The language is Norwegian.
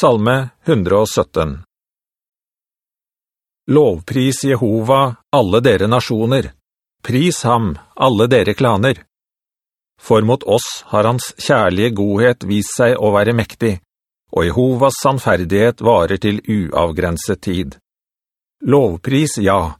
Salme 117 Lovpris Jehova, alle dere nasjoner. Pris ham, alle dere klaner. For mot oss har hans kjærlige godhet vist seg å være mektig, og Jehovas sannferdighet varer til uavgrenset tid. Lovpris, ja,